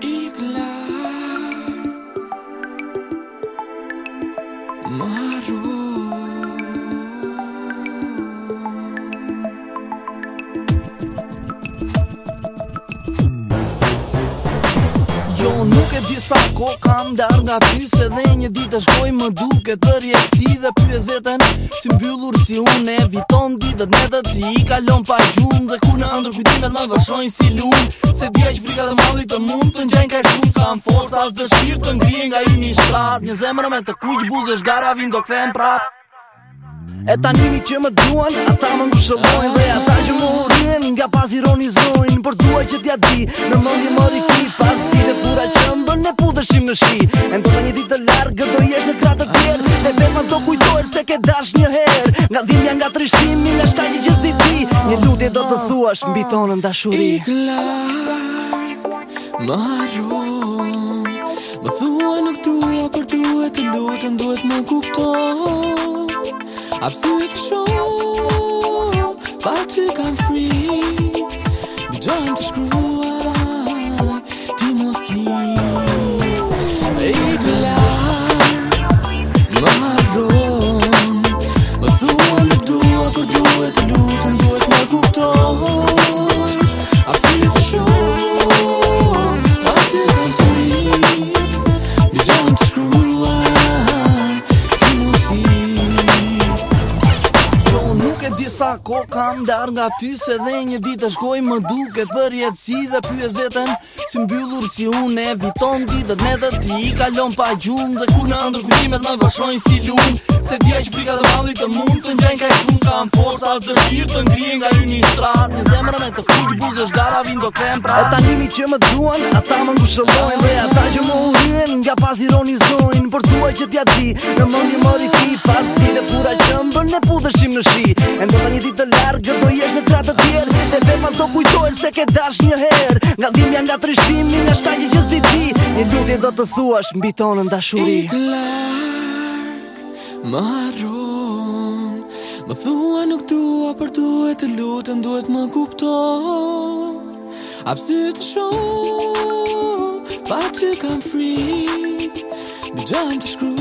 Iglar Maror disa ko kam dar nga Se Dhe një dit e shkoj më duke të rjeci dhe pyes vetën Si mbyllur si unë e viton ditët me të ti i kalon pa gjumë Dhe kur në andrë kujtimet më vëshojnë si lunë Se dhja që frika dhe mali të mund të njën ka shumë Kam forta as dëshirë të ngrije nga i një shtratë Një zemrë me të kujtë buzë shgara vim do këthen prapë E ta njëmi që më duan, ata më ngushëllojnë Dhe ata që më hurin, nga pas ironizojnë Por duaj që t'ja di, në mëndi më shi E ndo dhe një ditë të largë Do jesh në kratë të tjerë E dhe do kujtojrë Se ke dash një herë Nga dhimja nga trishtimi Nga shta një gjithë t'i ti Një lutje do të thuash, mbi tonë në dashuri I klarë Më haru Më thua nuk tuja Për tuja të lutë duhet më kupto Apsu e të shumë Pa që kam fri Don't screw ko kam dar nga ty se dhe një ditë të shkoj më duke për jetësi dhe për zetën Si mbyllur si unë e viton ditët ne dhe ti i kalon pa gjumë Dhe kur në ndër më të si lunë Se dhja që shprika dhe valit të mund të njën ka shumë Ka më porta dëshirë të ngrije nga rinjë një shtratë Në zemrën me të kujtë buzë gara vindo krem pra E ta nimi që më duan, ata më ngushëllojnë Dhe ata që më uhyen nga pas ironizojnë Për tuaj që t'ja di në mëndi mori ti pas pura që më bërë në pu në shi jesh në qatë të tjerë E dhe pas do kujtojrë se ke dash një herë Nga dhimja nga trishimi nga shtajnë gjithë si ti Një lutje do të thuash mbi tonën të ashuri I klak, ma arron Më thua nuk tua për duhet të lutën duhet më kupton Apsy të shon pa ty kam fri Në gjanë të shkru